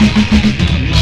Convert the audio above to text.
Thank you.